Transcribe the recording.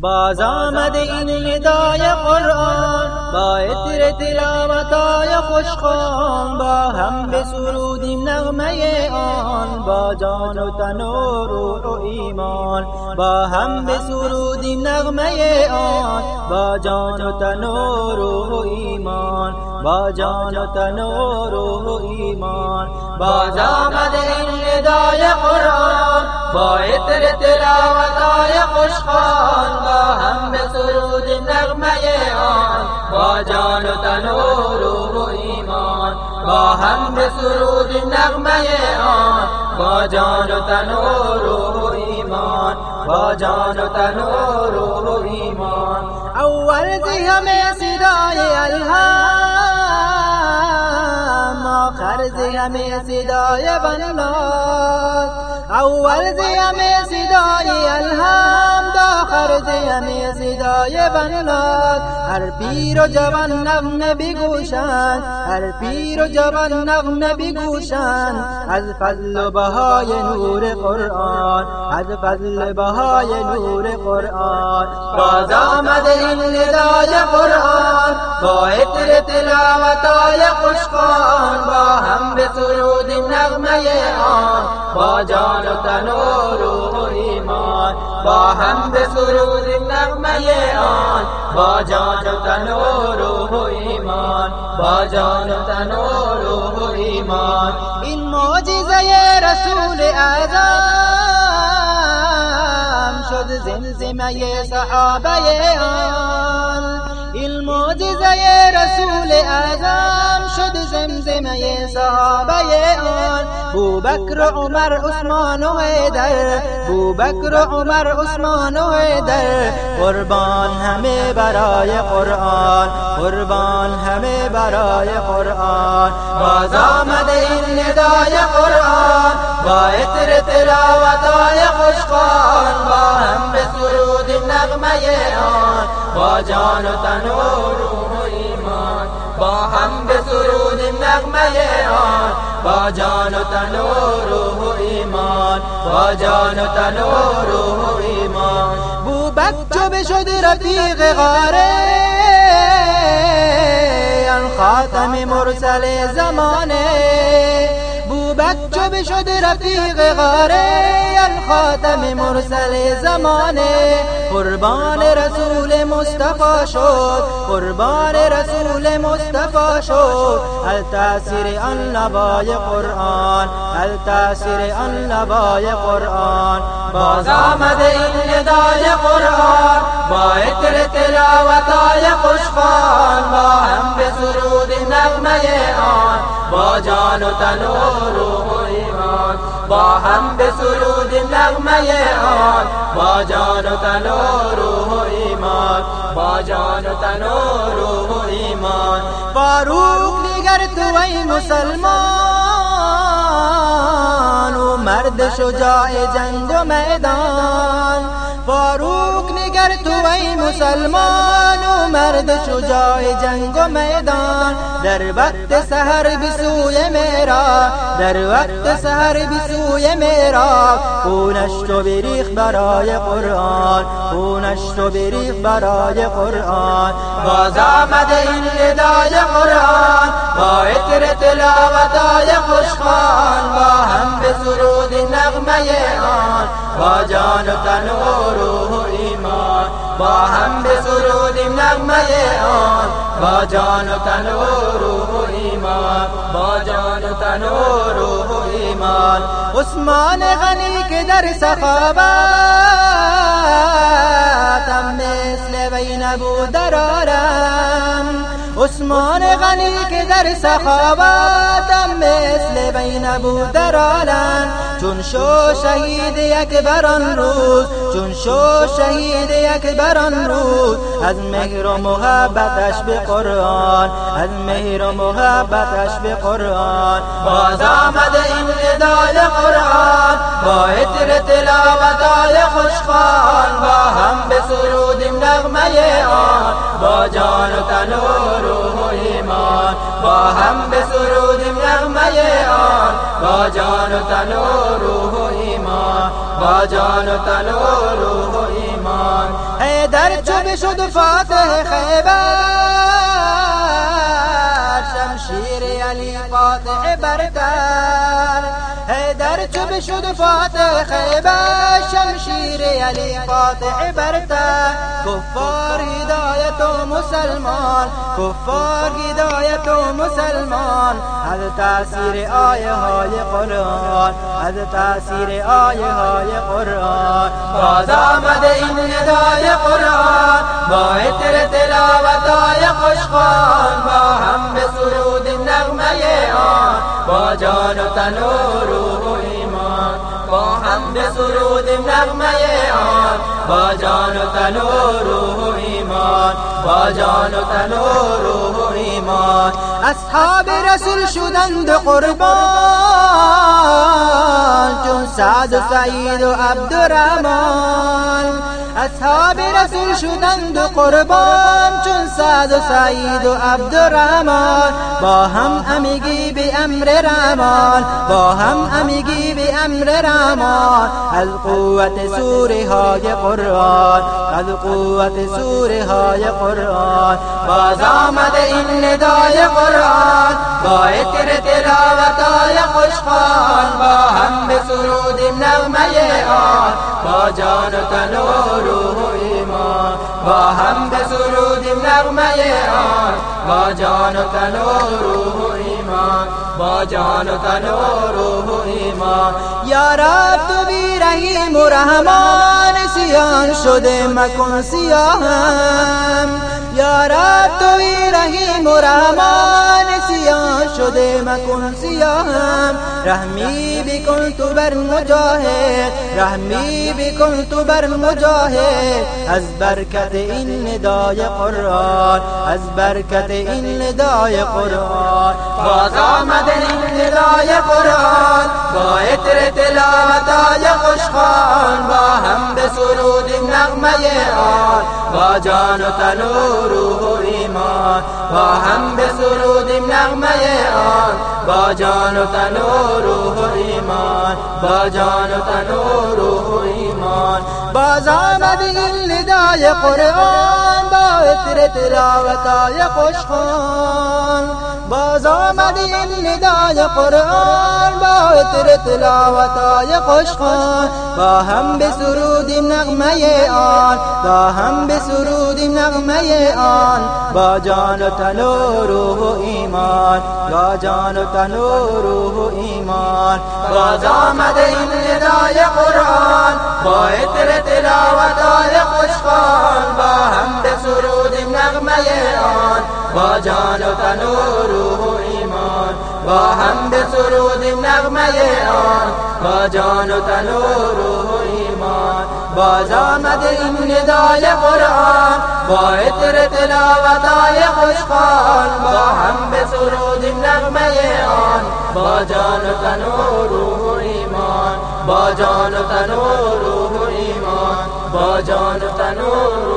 باز آمد این ندای قرآن با اتر تلاوتای خوشخان با هم بسرودیم نغمه آن با جان و تن و روح و ایمان با هم بسرودیم نغمه آن با جان و تن و روح و ایمان. با جان و تن و روح و ایمان باز آمد این ندای قرآن با اتر تلاوتای خوشخان با جان و تن و روح و ایمان با هم به سرود نغمه آن با جان و تن و روح و ایمان با جان و تن و روح و ایمان. اول زی همه صدای الهام همه صدای بنات اول زی صدای الهام داخر زی صدای بنات هر پیر و جوان نغمه بگوشند هر پیر و جوان نغمه بگوشند از فضل بهای نور قرآن از فضل بهای نور قرآن. باز آمد این ندای قرآن با عطر تلاوتای خوشخان سرود نغمه آن با جان و تن و روح و ایمان. با هم به سرود نغمه آن با جان و تن و روح و ایمان. با جان و تن و روح و ایمان. این معجزه رسول اعظم شد زمزمه صحابه آن این معجزه رسول اعظم شد زمزمه صحابه آن بو بکر عمر عثمان و حیدر. بو بکر عمر عثمان و حیدر. قربان همه برای قرآن. قربان همه برای قرآن. باز آمد این ندای قرآن. با عطر تلاوتای خوشخان با هم به سرود نغمه آن با جان و تن و روح و ایمان با هم به سرود نغمه آن با جان و تن و روح و ایمان با جان و تن و روح و ایمان. بو بچه بشد رفیق غاره خاتم مرسل زمانه. بو بچه بشد رفیق غاره خاتم مرسل زمانه. قربان رسول مصطفی شد قربان رسول مصطفی شد. ال تاثیر آن لبای قرآن ال تاثیر آن لبای قرآن. باز آمد این ندای قرآن با اتر تلاوتای خوشخان با هم به سرود نغمه آن. با جان و تن و روح و ایمان با هم به سرود نغمه آن با جان و تن و روح و ایمان با جان و تن و روح و ایمان. فاروق دیگر تو ای مسلمان و مرد شجاع جنگ و میدان ای مسلمان و مرد شجاع جنگ و میدان. در وقت سهر بسوی میرا در وقت سهر بسوی میرا خونش تو بریخ برای قرآن خونش تو بریخ برای قرآن. باز آمد این ندای قرآن با اتر تلاوتای خوشخان با هم به سرود نغمه آن. با جان و تن و روح و ایمان. با هم به سرودیم نغمه آن. با جان و تن و روح و ایمان. با جان و تن و روح و ایمان. عثمان غنی که در سخاوت هم مثل وی نبود درارم عثمان غنی که در سخاوتم مثل بین بود در عالم. چون شو شهید یک بران روز چون شو شهید یک بران روز از مهر و محبتش به قرآن از مهر و محبتش به قرآن. باز آمد این ندای قرآن با عطر تلاوتای خوشخان با هم به سرودیم نغمه آن با جان و تن و روح و ایمان با هم به سرودیم نغمه آن. با جان روح ایمان با جان روح و ایمان. در چو بشد فاتح خیبر شمشیر علی قاطع برتر. در چو بشد فاتح خیبر شمشیر علی قاطع برتر. کفار هدایت و مسلمان کفار هدایت و مسلمان. از تاثیر آیه های قرآن از تاثیر آیه های قرآن. باز آمد این ندای قرآن با اتر تلاوت های خوشخان با هم به سرود نغمه آن با جان و تن و روح ایمان با هم به سرود نغمه آن با جان و تن و روح ایمان با جان و تن و روح اصحاب رسول شدند قربان چون سعد و سعید و عبدالرحمن. اصحاب رسول شدند قربان چون سعد و سعید و عبدالرحمن. با هم امیگی به امر رحمان با هم امیگی به امر رحمان. از قوت سوره های قرآن از قوت سوره های قرآن باز آمد این ندای قرآن با اتر تلاوت های خوشخان با هم به سرودیم نغمه آن. با جان و تن و روح و ایمان با به سرودیم نغمه آن با جان و تن و روح و ایمان با جان و تن و روح و ایمان. یا تو بی رحیم و رحمان سیان شده مکن سیاهم. یا تو بی رحیم و رحمان سیان شده مکن سیاهم. رحمی بکن تو بر مجاهد. رحمی بکن تو بر مجاهد. از برکت این ندای قرآن. از برکت این ندای قرآن. باز آمد این ندای قرآن. با اتر تلاوتای خوشخان با هم به سرود نغمه آن. با جان و تن و روح و ایمان. با هم به سرود نغمه آن با جان و تن و روح و ایمان با جان اتر تلاوتای خوشخان باز آمد این ندای قرآن. با اتر تلاوتای خوشخان با هم به سرودیم نغمه آن. با هم به سرودیم نغمه آن. با جان و تن و روح و ایمان. با جان و تن و روح و ایمان. باز آمد این ندای قرآن. با اتر تلاوتای خوشخان با هم به سرودیم نغمه آن با جان و تن و روح و ایمان با هم به سرودیم نغمه آن با جان و تن و روح و ایمان باز آمد این ندای قرآن با اتر تلاوتای خوشخان با هم به سرودیم نغمه آن با جان و تن و روح و ایمان با جان و تن و روح و ایمان با جان و تن و